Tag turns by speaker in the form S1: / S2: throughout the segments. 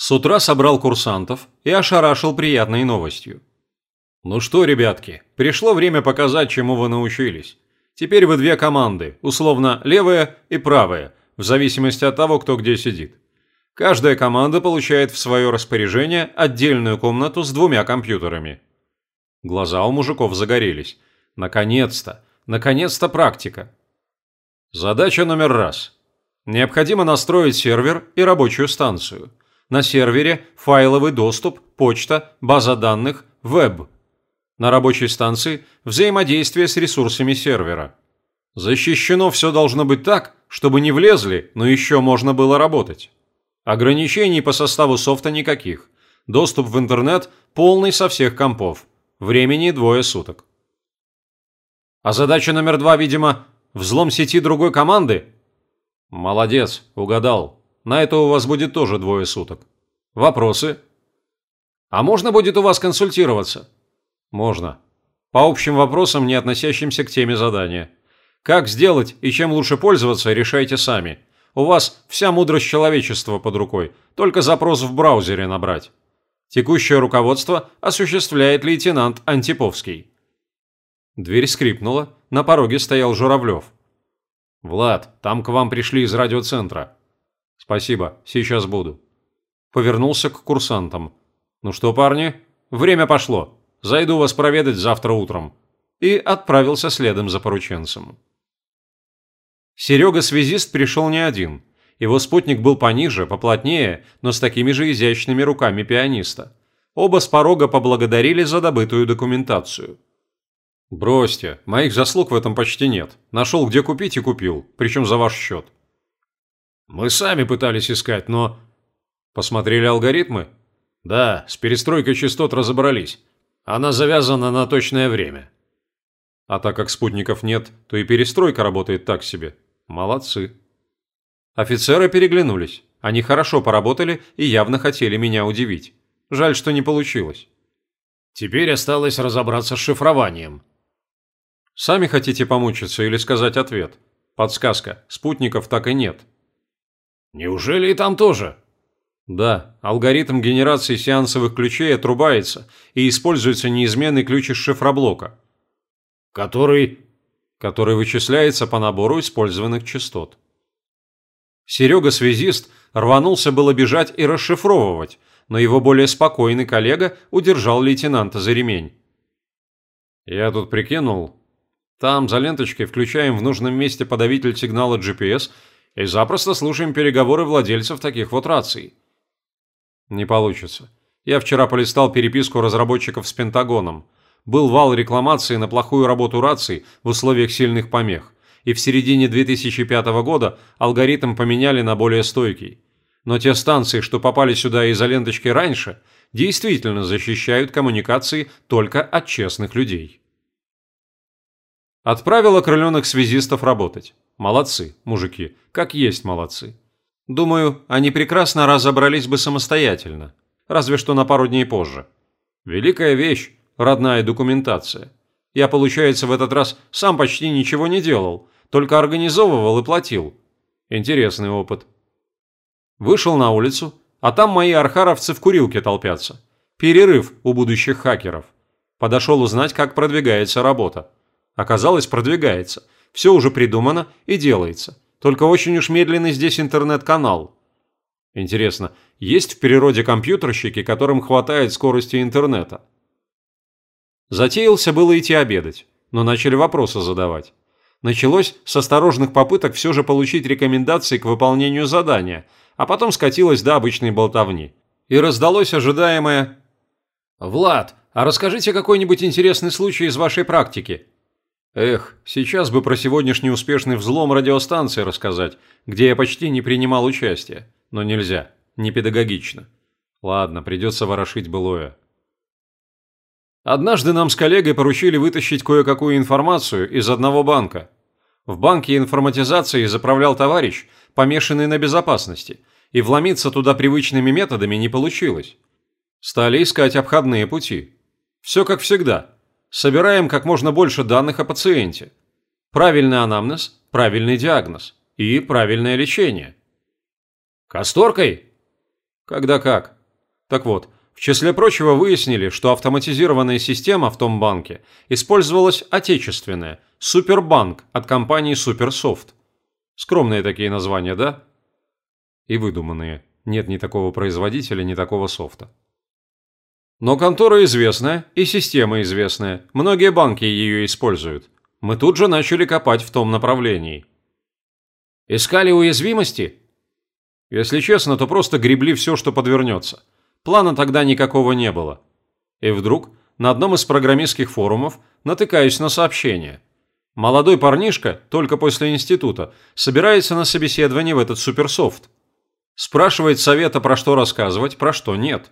S1: С утра собрал курсантов и ошарашил приятной новостью. «Ну что, ребятки, пришло время показать, чему вы научились. Теперь вы две команды, условно левая и правая, в зависимости от того, кто где сидит. Каждая команда получает в свое распоряжение отдельную комнату с двумя компьютерами». Глаза у мужиков загорелись. Наконец-то! Наконец-то практика! Задача номер раз. Необходимо настроить сервер и рабочую станцию – на сервере файловый доступ, почта, база данных, веб. На рабочей станции взаимодействие с ресурсами сервера. Защищено все должно быть так, чтобы не влезли, но еще можно было работать. Ограничений по составу софта никаких. Доступ в интернет полный со всех компов. Времени двое суток. А задача номер два, видимо, взлом сети другой команды? Молодец, угадал. На это у вас будет тоже двое суток. Вопросы? А можно будет у вас консультироваться? Можно. По общим вопросам, не относящимся к теме задания. Как сделать и чем лучше пользоваться, решайте сами. У вас вся мудрость человечества под рукой, только запрос в браузере набрать. Текущее руководство осуществляет лейтенант Антиповский. Дверь скрипнула, на пороге стоял Журавлев. «Влад, там к вам пришли из радиоцентра. «Спасибо, сейчас буду». Повернулся к курсантам. «Ну что, парни, время пошло. Зайду вас проведать завтра утром». И отправился следом за порученцем. Серега-связист пришел не один. Его спутник был пониже, поплотнее, но с такими же изящными руками пианиста. Оба с порога поблагодарили за добытую документацию. «Бросьте, моих заслуг в этом почти нет. Нашел, где купить и купил, причем за ваш счет».
S2: Мы сами пытались искать, но...
S1: Посмотрели алгоритмы?
S2: Да, с перестройкой частот разобрались. Она завязана на точное время.
S1: А так как спутников нет, то и перестройка работает так себе. Молодцы. Офицеры переглянулись. Они хорошо поработали и явно хотели меня удивить. Жаль, что не получилось.
S2: Теперь осталось разобраться с шифрованием.
S1: Сами хотите помучиться или сказать ответ? Подсказка. Спутников так и нет.
S2: Неужели и там тоже?
S1: Да, алгоритм генерации сеансовых ключей отрубается и используется неизменный ключ из шифроблока.
S2: Который...
S1: Который вычисляется по набору использованных частот. Серега-связист рванулся было бежать и расшифровывать, но его более спокойный коллега удержал лейтенанта за ремень. Я тут прикинул. Там за ленточкой включаем в нужном месте подавитель сигнала GPS – и запросто слушаем переговоры владельцев таких вот раций. Не получится. Я вчера полистал переписку разработчиков с Пентагоном. Был вал рекламации на плохую работу раций в условиях сильных помех, и в середине 2005 года алгоритм поменяли на более стойкий. Но те станции, что попали сюда из-за ленточки раньше, действительно защищают коммуникации только от честных людей. Отправил окрыленных связистов работать. Молодцы, мужики, как есть молодцы. Думаю, они прекрасно разобрались бы самостоятельно, разве что на пару дней позже. Великая вещь – родная документация. Я, получается, в этот раз сам почти ничего не делал, только организовывал и платил. Интересный опыт. Вышел на улицу, а там мои архаровцы в курилке толпятся. Перерыв у будущих хакеров. Подошел узнать, как продвигается работа. Оказалось, продвигается – все уже придумано и делается. Только очень уж медленный здесь интернет-канал. Интересно, есть в природе компьютерщики, которым хватает скорости интернета? Затеялся было идти обедать, но начали вопросы задавать. Началось с осторожных попыток все же получить рекомендации к выполнению задания, а потом скатилось до обычной болтовни. И раздалось ожидаемое «Влад, а расскажите какой-нибудь интересный случай из вашей практики. Эх, сейчас бы про сегодняшний успешный взлом радиостанции рассказать, где я почти не принимал участия. Но нельзя, не педагогично. Ладно, придется ворошить былое. Однажды нам с коллегой поручили вытащить кое-какую информацию из одного банка. В банке информатизации заправлял товарищ, помешанный на безопасности, и вломиться туда привычными методами не получилось. Стали искать обходные пути. Все как всегда – Собираем как можно больше данных о пациенте. Правильный анамнез, правильный диагноз и правильное лечение.
S2: Касторкой?
S1: Когда как. Так вот, в числе прочего выяснили, что автоматизированная система в том банке использовалась отечественная, Супербанк от компании Суперсофт. Скромные такие названия, да? И выдуманные. Нет ни такого производителя, ни такого софта. Но контора известная и система известная. Многие банки ее используют. Мы тут же начали копать в том направлении. Искали уязвимости? Если честно, то просто гребли все, что подвернется. Плана тогда никакого не было. И вдруг на одном из программистских форумов натыкаюсь на сообщение. Молодой парнишка, только после института, собирается на собеседование в этот суперсофт. Спрашивает совета, про что рассказывать, про что нет.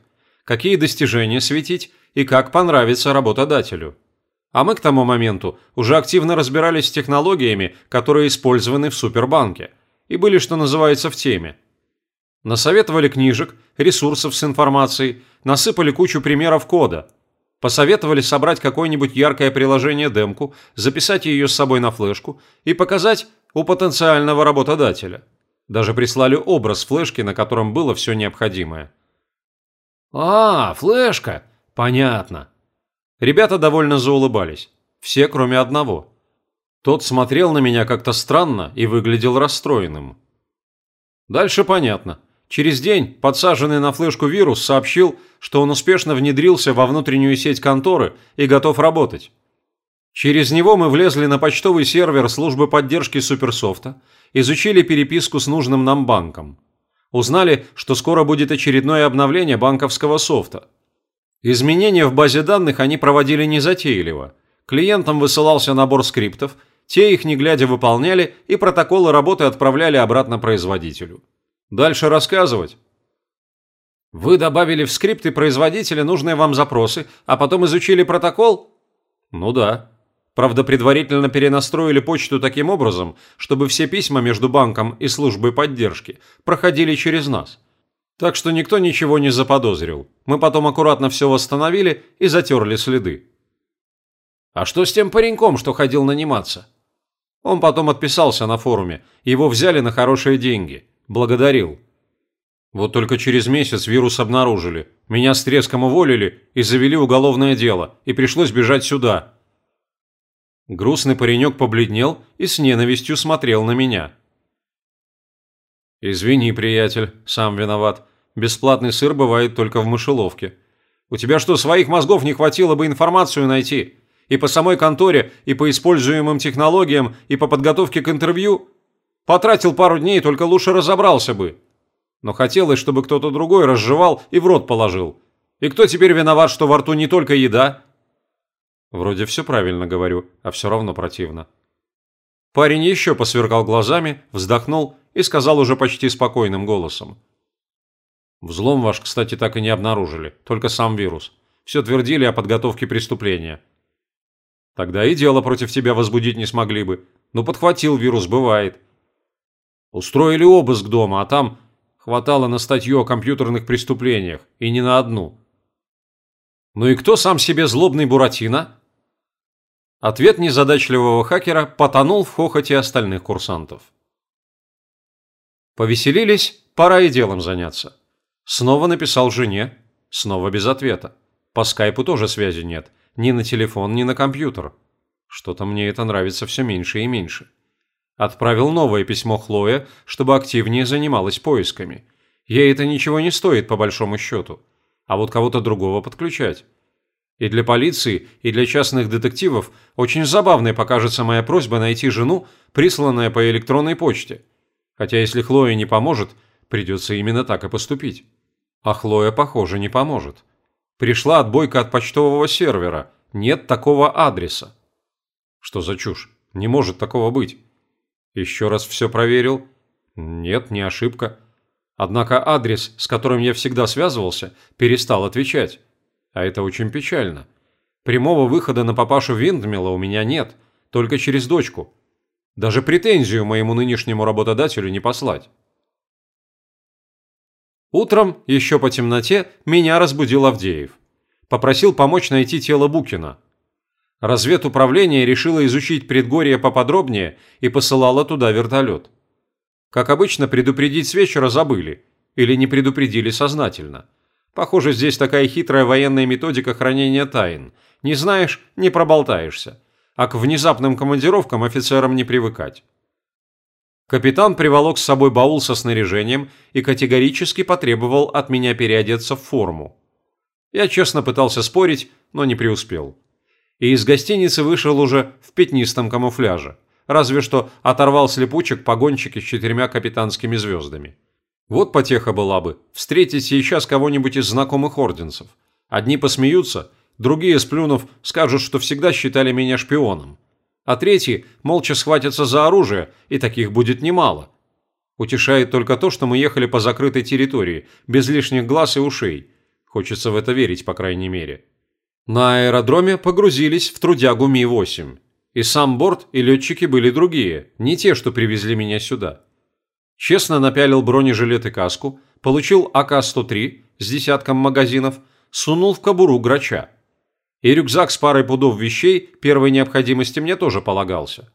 S1: Какие достижения светить и как понравится работодателю. А мы к тому моменту уже активно разбирались с технологиями, которые использованы в супербанке, и были, что называется, в теме – Насоветовали книжек, ресурсов с информацией, насыпали кучу примеров кода. Посоветовали собрать какое-нибудь яркое приложение-демку, записать ее с собой на флешку и показать у потенциального работодателя. Даже прислали образ флешки, на котором было все необходимое. «А, флешка! Понятно!» Ребята довольно заулыбались. Все, кроме одного. Тот смотрел на меня как-то странно и выглядел расстроенным. Дальше понятно. Через день подсаженный на флешку вирус сообщил, что он успешно внедрился во внутреннюю сеть конторы и готов работать. Через него мы влезли на почтовый сервер службы поддержки Суперсофта, изучили переписку с нужным нам банком. Узнали, что скоро будет очередное обновление банковского софта. Изменения в базе данных они проводили незатейливо. Клиентам высылался набор скриптов, те их не глядя выполняли и протоколы работы отправляли обратно производителю. Дальше рассказывать. Вы добавили в скрипты производителя нужные вам запросы, а потом изучили протокол? Ну да. Правда, предварительно перенастроили почту таким образом, чтобы все письма между банком и службой поддержки проходили через нас. Так что никто ничего не заподозрил. Мы потом аккуратно все восстановили и затерли следы. А что с тем пареньком, что ходил наниматься? Он потом отписался на форуме, его взяли на хорошие деньги. Благодарил. Вот только через месяц вирус обнаружили. Меня с треском уволили и завели уголовное дело, и пришлось бежать сюда. Грустный паренек побледнел и с ненавистью смотрел на меня. «Извини, приятель, сам виноват. Бесплатный сыр бывает только в мышеловке. У тебя что, своих мозгов не хватило бы информацию найти? И по самой конторе, и по используемым технологиям, и по подготовке к интервью?» Потратил пару дней, только лучше разобрался бы. Но хотелось, чтобы кто-то другой разжевал и в рот положил. И кто теперь виноват, что во рту не только еда? Вроде все правильно говорю, а все равно противно. Парень еще посверкал глазами, вздохнул и сказал уже почти спокойным голосом. Взлом ваш, кстати, так и не обнаружили, только сам вирус. Все твердили о подготовке преступления. Тогда и дело против тебя возбудить не смогли бы. Но подхватил вирус, бывает. Устроили обыск дома, а там хватало на статью о компьютерных преступлениях, и не на одну. Ну и кто сам себе злобный Буратино? Ответ незадачливого хакера потонул в хохоте остальных курсантов. Повеселились, пора и делом заняться. Снова написал жене, снова без ответа. По скайпу тоже связи нет, ни на телефон, ни на компьютер. Что-то мне это нравится все меньше и меньше. Отправил новое письмо Хлое, чтобы активнее занималась поисками. Ей это ничего не стоит, по большому счету. А вот кого-то другого подключать. И для полиции, и для частных детективов очень забавной покажется моя просьба найти жену, присланная по электронной почте. Хотя если Хлоя не поможет, придется именно так и поступить. А Хлоя, похоже, не поможет. Пришла отбойка от почтового сервера. Нет такого адреса. Что за чушь? Не может такого быть. Еще раз все проверил. Нет, не ошибка. Однако адрес, с которым я всегда связывался, перестал отвечать. А это очень печально. Прямого выхода на папашу Виндмила у меня нет, только через дочку. Даже претензию моему нынешнему работодателю не послать. Утром, еще по темноте, меня разбудил Авдеев. Попросил помочь найти тело Букина. Разведуправление решило изучить предгорье поподробнее и посылало туда вертолет. Как обычно, предупредить с вечера забыли, Или не предупредили сознательно. Похоже, здесь такая хитрая военная методика хранения тайн. Не знаешь – не проболтаешься. А к внезапным командировкам офицерам не привыкать. Капитан приволок с собой баул со снаряжением и категорически потребовал от меня переодеться в форму. Я честно пытался спорить, но не преуспел. И из гостиницы вышел уже в пятнистом камуфляже. Разве что оторвал с липучек погончики с четырьмя капитанскими звездами. Вот потеха была бы, встретить сейчас кого-нибудь из знакомых орденцев. Одни посмеются, другие, сплюнув, скажут, что всегда считали меня шпионом. А третьи молча схватятся за оружие, и таких будет немало. Утешает только то, что мы ехали по закрытой территории, без лишних глаз и ушей. Хочется в это верить, по крайней мере. На аэродроме погрузились в трудягу Ми-8. И сам борт, и летчики были другие, не те, что привезли меня сюда. Честно напялил бронежилет и каску, получил АК-103 с десятком магазинов, сунул в кобуру грача. И рюкзак с парой пудов вещей первой необходимости мне тоже полагался.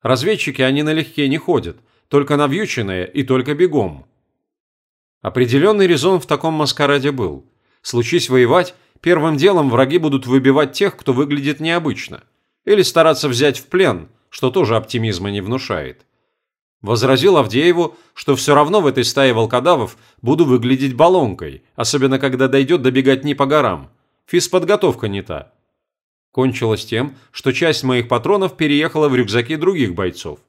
S1: Разведчики они налегке не ходят, только навьюченные и только бегом. Определенный резон в таком маскараде был. Случись воевать, первым делом враги будут выбивать тех, кто выглядит необычно. Или стараться взять в плен, что тоже оптимизма не внушает. Возразил Авдееву, что все равно в этой стае волкодавов буду выглядеть баллонкой, особенно когда дойдет добегать не по горам. Физподготовка не та. Кончилось тем, что часть моих патронов переехала в рюкзаки других бойцов.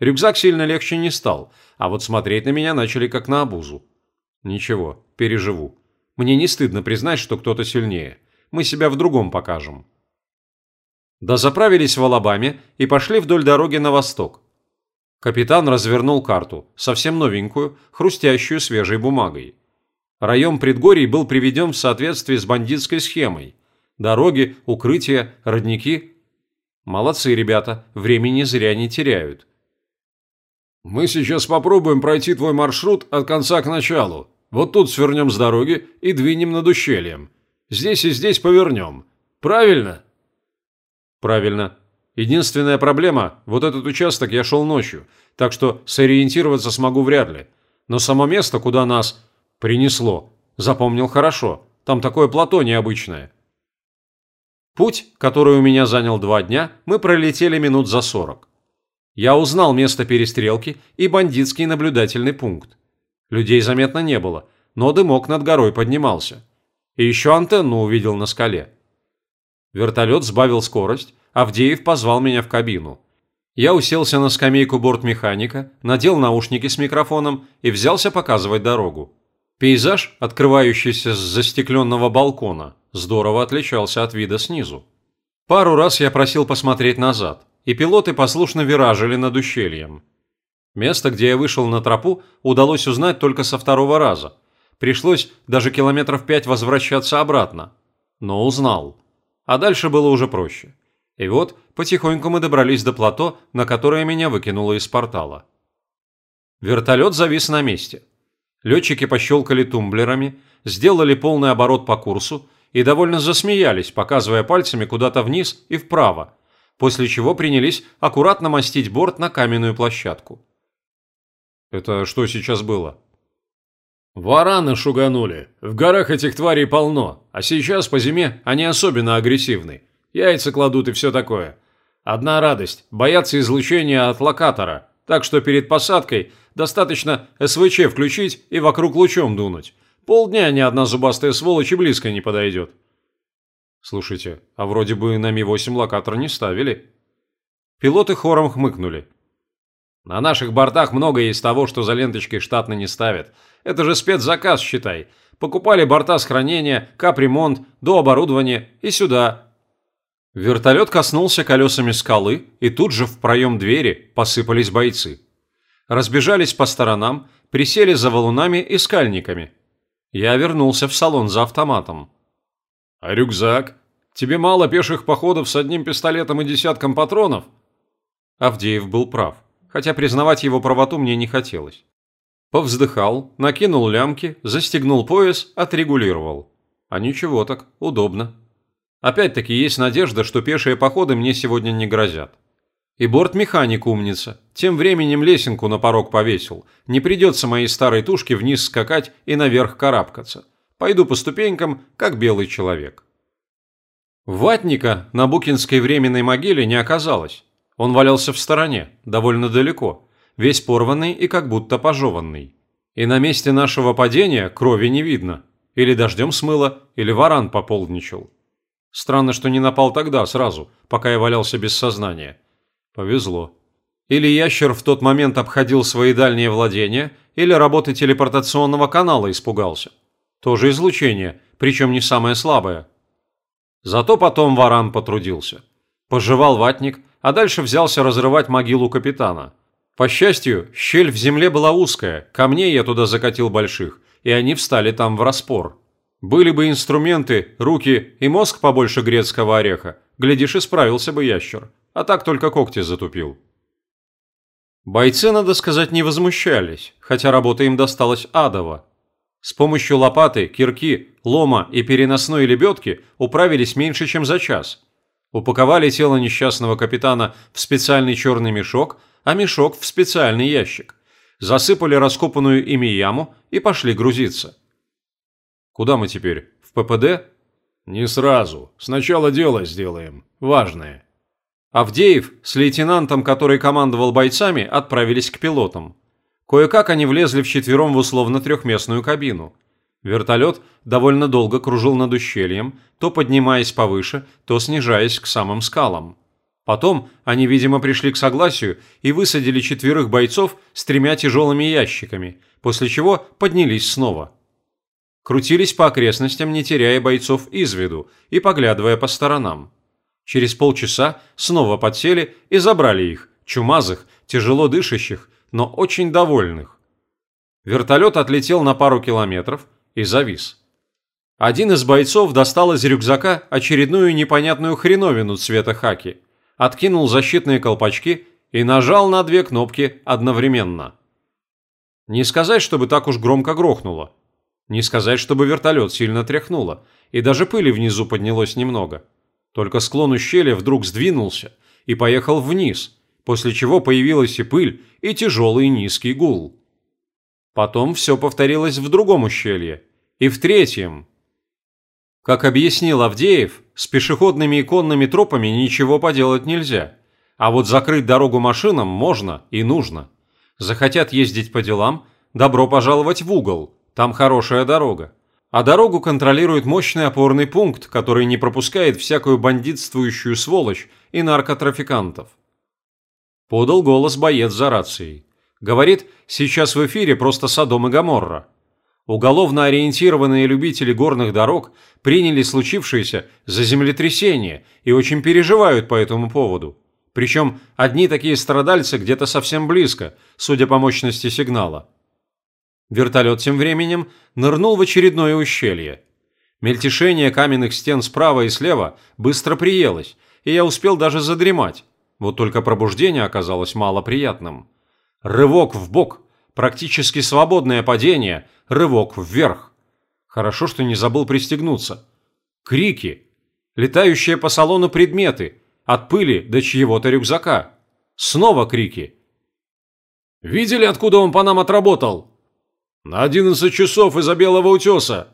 S1: Рюкзак сильно легче не стал, а вот смотреть на меня начали как на обузу. Ничего, переживу. Мне не стыдно признать, что кто-то сильнее. Мы себя в другом покажем. Да заправились в Алабаме и пошли вдоль дороги на восток. Капитан развернул карту, совсем новенькую, хрустящую свежей бумагой. Район предгорий был приведен в соответствии с бандитской схемой. Дороги, укрытия, родники. Молодцы ребята, времени зря не теряют.
S2: «Мы сейчас попробуем пройти твой маршрут от конца к началу», вот тут свернем с дороги и двинем над ущельем. Здесь и здесь повернем. Правильно?»
S1: «Правильно. Единственная проблема – вот этот участок я шел ночью, так что сориентироваться смогу вряд ли. Но само место, куда нас принесло, запомнил хорошо. Там такое плато необычное». Путь, который у меня занял два дня, мы пролетели минут за сорок. Я узнал место перестрелки и бандитский наблюдательный пункт. Людей заметно не было, но дымок над горой поднимался. И еще антенну увидел на скале. Вертолет сбавил скорость, Авдеев позвал меня в кабину. Я уселся на скамейку бортмеханика, надел наушники с микрофоном и взялся показывать дорогу. Пейзаж, открывающийся с застекленного балкона, здорово отличался от вида снизу. Пару раз я просил посмотреть назад, и пилоты послушно виражили над ущельем. Место, где я вышел на тропу, удалось узнать только со второго раза. Пришлось даже километров пять возвращаться обратно. Но узнал. А дальше было уже проще. И вот потихоньку мы добрались до плато, на которое меня выкинуло из портала. Вертолет завис на месте. Летчики пощелкали тумблерами, сделали полный оборот по курсу и довольно засмеялись, показывая пальцами куда-то вниз и вправо, после чего принялись аккуратно мастить борт на каменную площадку. Это что сейчас было?
S2: Вараны шуганули. В горах этих тварей полно, а сейчас по зиме они особенно агрессивны. Яйца кладут и все такое. Одна радость – боятся излучения от локатора, так что перед посадкой достаточно СВЧ включить и вокруг лучом дунуть. Полдня ни одна зубастая сволочь и близко не подойдет.
S1: Слушайте, а вроде бы на Ми-8 локатор не ставили. Пилоты хором хмыкнули.
S2: На наших бортах много есть того, что за ленточкой штатно не ставят. Это же спецзаказ, считай. Покупали борта с хранения, капремонт, до оборудования и сюда.
S1: Вертолет коснулся колесами скалы, и тут же в проем двери посыпались бойцы. Разбежались по сторонам, присели за валунами и скальниками. Я вернулся в салон за автоматом.
S2: «А рюкзак? Тебе мало пеших походов с одним пистолетом и десятком патронов?»
S1: Авдеев был прав хотя признавать его правоту мне не хотелось. Повздыхал, накинул лямки, застегнул пояс, отрегулировал. А ничего так, удобно. Опять-таки есть надежда, что пешие походы мне сегодня не грозят. И бортмеханик умница. Тем временем лесенку на порог повесил. Не придется моей старой тушке вниз скакать и наверх карабкаться. Пойду по ступенькам, как белый человек. Ватника на Букинской временной могиле не оказалось. Он валялся в стороне, довольно далеко, весь порванный и как будто пожеванный. И на месте нашего падения крови не видно. Или дождем смыло, или варан пополничал. Странно, что не напал тогда, сразу, пока я валялся без сознания. Повезло. Или ящер в тот момент обходил свои дальние владения, или работы телепортационного канала испугался. Тоже излучение, причем не самое слабое. Зато потом варан потрудился. Пожевал ватник, а дальше взялся разрывать могилу капитана. По счастью, щель в земле была узкая, камней я туда закатил больших, и они встали там в распор. Были бы инструменты, руки и мозг побольше грецкого ореха, глядишь, и справился бы ящер а так только когти затупил. Бойцы, надо сказать, не возмущались, хотя работа им досталась адово. С помощью лопаты, кирки, лома и переносной лебедки управились меньше, чем за час. Упаковали тело несчастного капитана в специальный черный мешок, а мешок в специальный ящик. Засыпали раскопанную ими яму и пошли грузиться. Куда мы теперь? В ППД?
S2: Не сразу. Сначала дело сделаем. Важное.
S1: Авдеев с лейтенантом, который командовал бойцами, отправились к пилотам. Кое-как они влезли вчетвером в условно трехместную кабину. Вертолет довольно долго кружил над ущельем, то поднимаясь повыше, то снижаясь к самым скалам. Потом они, видимо, пришли к согласию и высадили четверых бойцов с тремя тяжелыми ящиками, после чего поднялись снова. Крутились по окрестностям, не теряя бойцов из виду и поглядывая по сторонам. Через полчаса снова подсели и забрали их, чумазых, тяжело дышащих, но очень довольных. Вертолет отлетел на пару километров и завис. Один из бойцов достал из рюкзака очередную непонятную хреновину цвета хаки, откинул защитные колпачки и нажал на две кнопки одновременно. Не сказать, чтобы так уж громко грохнуло. Не сказать, чтобы вертолет сильно тряхнуло, и даже пыли внизу поднялось немного. Только склон ущелья вдруг сдвинулся и поехал вниз, после чего появилась и пыль, и тяжелый низкий гул. Потом все повторилось в другом ущелье, и в третьем. Как объяснил Авдеев, с пешеходными и конными тропами ничего поделать нельзя, а вот закрыть дорогу машинам можно и нужно. Захотят ездить по делам, добро пожаловать в угол, там хорошая дорога. А дорогу контролирует мощный опорный пункт, который не пропускает всякую бандитствующую сволочь и наркотрафикантов. Подал голос боец за рацией. Говорит, сейчас в эфире просто Содом и Гоморра. Уголовно ориентированные любители горных дорог приняли случившееся за землетрясение и очень переживают по этому поводу. Причем одни такие страдальцы где-то совсем близко, судя по мощности сигнала. Вертолет тем временем нырнул в очередное ущелье. Мельтешение каменных стен справа и слева быстро приелось, и я успел даже задремать. Вот только пробуждение оказалось малоприятным. Рывок в бок, практически свободное падение, рывок вверх. Хорошо, что не забыл пристегнуться. Крики. Летающие по салону предметы. От пыли до чьего-то рюкзака. Снова крики.
S2: «Видели, откуда он по нам отработал?» «На одиннадцать часов из-за белого утеса!»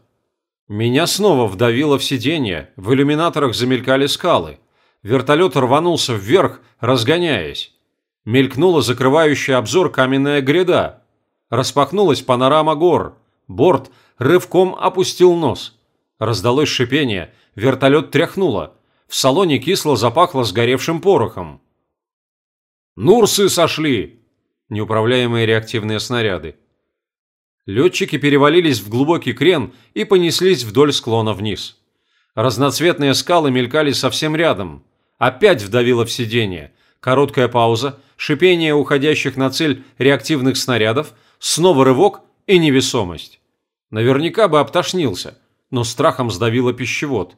S1: Меня снова вдавило в сиденье, в иллюминаторах замелькали скалы. Вертолет рванулся вверх, разгоняясь. Мелькнула закрывающая обзор каменная гряда. Распахнулась панорама гор. Борт рывком опустил нос. Раздалось шипение, вертолет тряхнуло. В салоне кисло запахло сгоревшим порохом.
S2: «Нурсы сошли!»
S1: Неуправляемые реактивные снаряды. Летчики перевалились в глубокий крен и понеслись вдоль склона вниз. Разноцветные скалы мелькали совсем рядом. Опять вдавило в сиденье. Короткая пауза, шипение уходящих на цель реактивных снарядов, снова рывок и невесомость. Наверняка бы обтошнился, но страхом сдавило пищевод.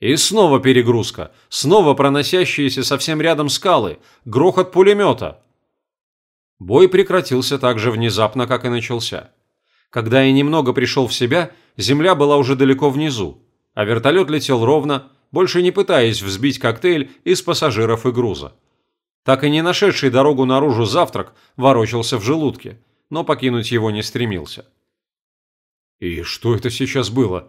S1: И снова перегрузка, снова проносящиеся совсем рядом скалы, грохот пулемета – Бой прекратился так же внезапно, как и начался. Когда я немного пришел в себя, земля была уже далеко внизу, а вертолет летел ровно, больше не пытаясь взбить коктейль из пассажиров и груза. Так и не нашедший дорогу наружу завтрак ворочался в желудке, но покинуть его не стремился.
S2: «И что это сейчас было?»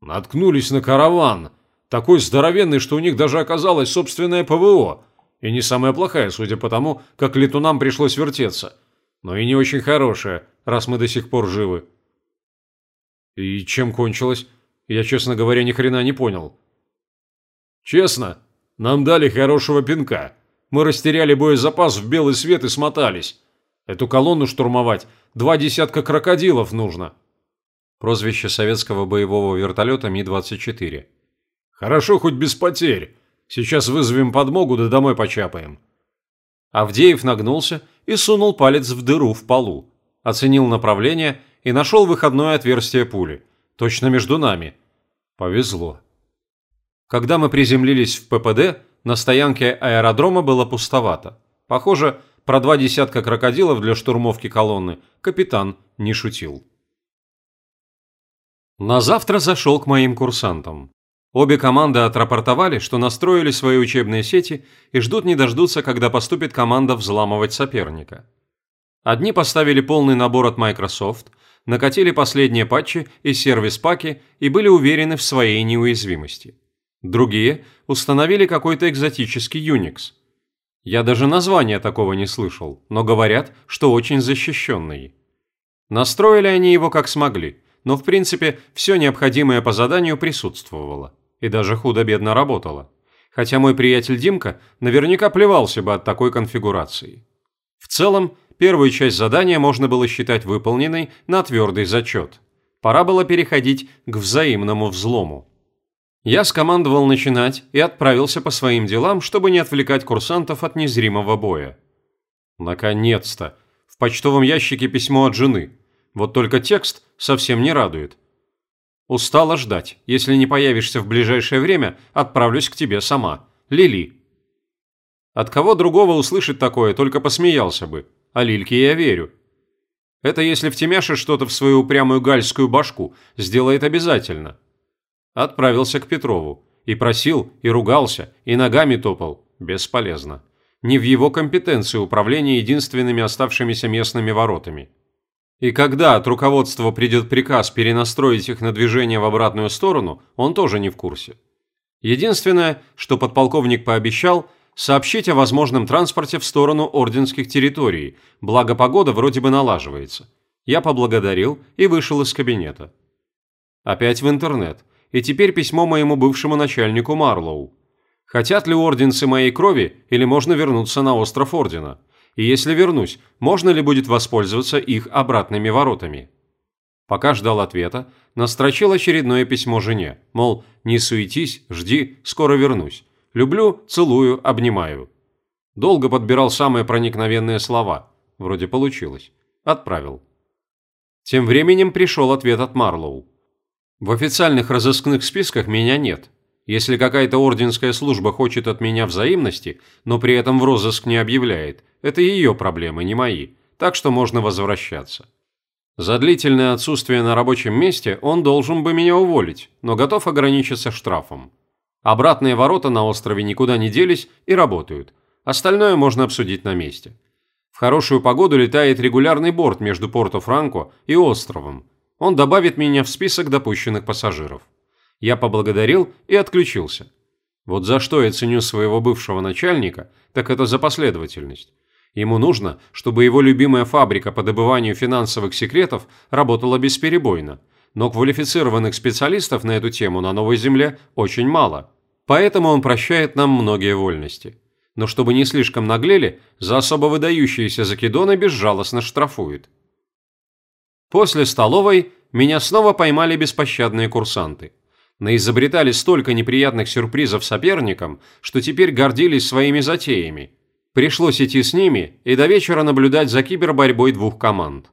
S2: «Наткнулись на караван. Такой здоровенный, что у них даже оказалось собственное ПВО. И не самая плохая, судя по тому, как летунам пришлось вертеться. Но и не очень хорошая, раз мы до сих пор живы». «И чем кончилось? Я, честно говоря, ни хрена не понял». «Честно, нам дали хорошего пинка. Мы растеряли боезапас в белый свет и смотались. Эту колонну штурмовать два десятка крокодилов нужно.
S1: Прозвище советского боевого вертолета Ми-24.
S2: Хорошо хоть без потерь. Сейчас вызовем подмогу да домой почапаем.
S1: Авдеев нагнулся и сунул палец в дыру в полу. Оценил направление и нашел выходное отверстие пули. Точно между нами. Повезло. Когда мы приземлились в ППД, на стоянке аэродрома было пустовато. Похоже, про два десятка крокодилов для штурмовки колонны капитан не шутил. На завтра зашел к моим курсантам. Обе команды отрапортовали, что настроили свои учебные сети и ждут не дождутся, когда поступит команда взламывать соперника. Одни поставили полный набор от Microsoft, накатили последние патчи и сервис-паки и были уверены в своей неуязвимости. Другие установили какой-то экзотический Unix. Я даже названия такого не слышал, но говорят, что очень защищенный. Настроили они его как смогли, но в принципе все необходимое по заданию присутствовало. И даже худо-бедно работало. Хотя мой приятель Димка наверняка плевался бы от такой конфигурации. В целом, первую часть задания можно было считать выполненной на твердый зачет. Пора было переходить к взаимному взлому. Я скомандовал начинать и отправился по своим делам, чтобы не отвлекать курсантов от незримого боя. Наконец-то! В почтовом ящике письмо от жены. Вот только текст совсем не радует. Устала ждать. Если не появишься в ближайшее время, отправлюсь к тебе сама. Лили. От кого другого услышать такое, только посмеялся бы. А Лильке я верю. Это если втемяшишь что-то в свою упрямую гальскую башку, сделает обязательно. Отправился к Петрову. И просил, и ругался, и ногами топал. Бесполезно. Не в его компетенции управление единственными оставшимися местными воротами. И когда от руководства придет приказ перенастроить их на движение в обратную сторону, он тоже не в курсе. Единственное, что подполковник пообещал, сообщить о возможном транспорте в сторону орденских территорий, благо погода вроде бы налаживается. Я поблагодарил и вышел из кабинета. Опять в интернет и теперь письмо моему бывшему начальнику Марлоу. Хотят ли орденцы моей крови или можно вернуться на остров Ордена? И если вернусь, можно ли будет воспользоваться их обратными воротами? Пока ждал ответа, настрочил очередное письмо жене, мол, не суетись, жди, скоро вернусь. Люблю, целую, обнимаю. Долго подбирал самые проникновенные слова. Вроде получилось. Отправил. Тем временем пришел ответ от Марлоу. В официальных разыскных списках меня нет. Если какая-то орденская служба хочет от меня взаимности, но при этом в розыск не объявляет, это ее проблемы, не мои, так что можно возвращаться. За длительное отсутствие на рабочем месте он должен бы меня уволить, но готов ограничиться штрафом. Обратные ворота на острове никуда не делись и работают. Остальное можно обсудить на месте. В хорошую погоду летает регулярный борт между Порто-Франко и островом, он добавит меня в список допущенных пассажиров. Я поблагодарил и отключился. Вот за что я ценю своего бывшего начальника, так это за последовательность. Ему нужно, чтобы его любимая фабрика по добыванию финансовых секретов работала бесперебойно, но квалифицированных специалистов на эту тему на Новой Земле очень мало. Поэтому он прощает нам многие вольности. Но чтобы не слишком наглели, за особо выдающиеся закидоны безжалостно штрафует. После столовой меня снова поймали беспощадные курсанты. Наизобретали столько неприятных сюрпризов соперникам, что теперь гордились своими затеями. Пришлось идти с ними и до вечера наблюдать за киберборьбой двух команд.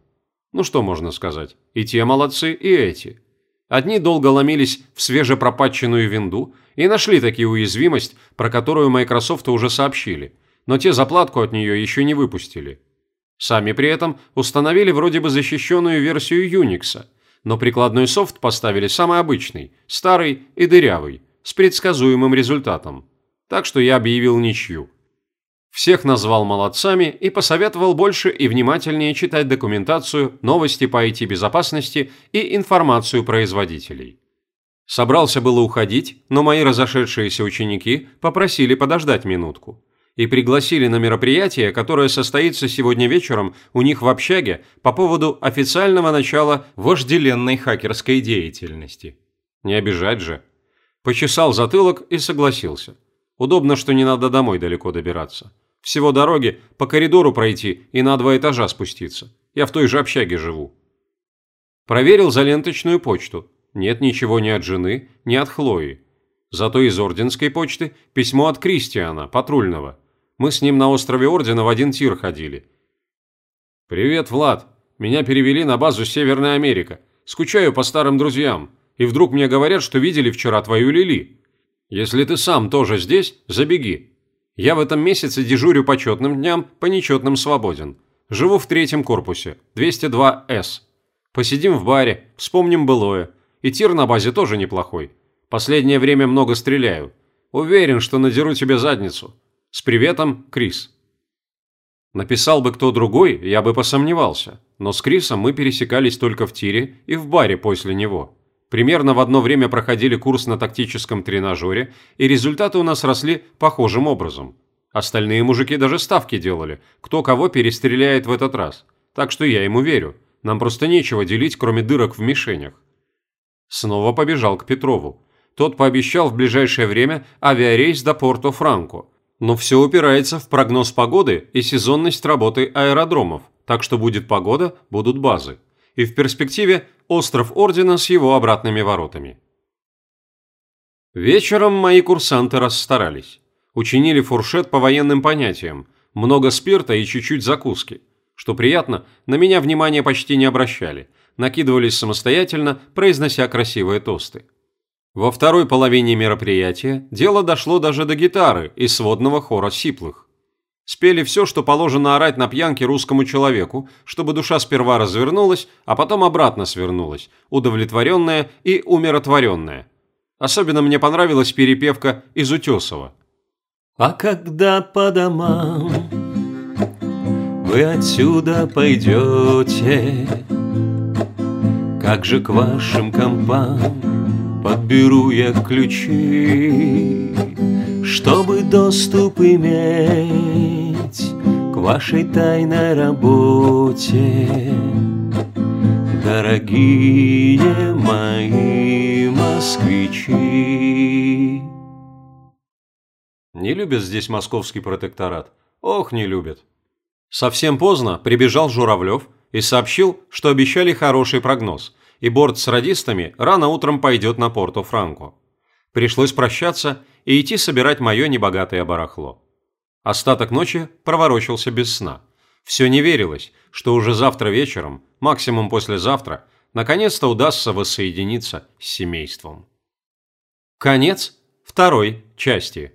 S1: Ну что можно сказать, и те молодцы, и эти. Одни долго ломились в свежепропатченную винду и нашли таки уязвимость, про которую Microsoft уже сообщили, но те заплатку от нее еще не выпустили. Сами при этом установили вроде бы защищенную версию Unix, но прикладной софт поставили самый обычный, старый и дырявый, с предсказуемым результатом. Так что я объявил ничью. Всех назвал молодцами и посоветовал больше и внимательнее читать документацию, новости по IT-безопасности и информацию производителей. Собрался было уходить, но мои разошедшиеся ученики попросили подождать минутку и пригласили на мероприятие, которое состоится сегодня вечером у них в общаге по поводу официального начала вожделенной хакерской деятельности. Не обижать же. Почесал затылок и согласился. Удобно, что не надо домой далеко добираться. Всего дороги по коридору пройти и на два этажа спуститься. Я в той же общаге живу. Проверил за ленточную почту. Нет ничего ни от жены, ни от Хлои. Зато из орденской почты письмо от Кристиана, патрульного. Мы с ним на острове Ордена в один тир ходили. «Привет, Влад. Меня перевели на базу Северная Америка. Скучаю по старым друзьям. И вдруг мне говорят, что видели вчера твою Лили. Если ты сам тоже здесь, забеги. Я в этом месяце дежурю по четным дням, по нечетным свободен. Живу в третьем корпусе, 202С. Посидим в баре, вспомним былое. И тир на базе тоже неплохой. Последнее время много стреляю. Уверен, что надеру тебе задницу. С приветом, Крис. Написал бы кто другой, я бы посомневался. Но с Крисом мы пересекались только в тире и в баре после него. Примерно в одно время проходили курс на тактическом тренажере, и результаты у нас росли похожим образом. Остальные мужики даже ставки делали, кто кого перестреляет в этот раз. Так что я ему верю. Нам просто нечего делить, кроме дырок в мишенях. Снова побежал к Петрову. Тот пообещал в ближайшее время авиарейс до Порто-Франко. Но все упирается в прогноз погоды и сезонность работы аэродромов. Так что будет погода, будут базы. И в перспективе остров Ордена с его обратными воротами. Вечером мои курсанты расстарались. Учинили фуршет по военным понятиям, много спирта и чуть-чуть закуски. Что приятно, на меня внимания почти не обращали, накидывались самостоятельно, произнося красивые тосты. Во второй половине мероприятия дело дошло даже до гитары и сводного хора сиплых. Спели все, что положено орать на пьянке русскому человеку, чтобы душа сперва развернулась, а потом обратно свернулась, удовлетворенная и умиротворенная. Особенно мне понравилась перепевка из Утесова.
S3: «А когда по домам вы отсюда пойдете, как же к вашим компам подберу я ключи?» Чтобы доступ иметь к вашей тайной работе. Дорогие мои москвичи.
S1: Не любят здесь московский протекторат. Ох, не любят. Совсем поздно прибежал Журавлев и сообщил, что обещали хороший прогноз, и борт с радистами рано утром пойдет на Порту-Франко. Пришлось прощаться и идти собирать мое небогатое барахло. Остаток ночи проворочился без сна. Все не верилось, что уже завтра вечером, максимум послезавтра, наконец-то удастся воссоединиться с семейством. Конец второй части.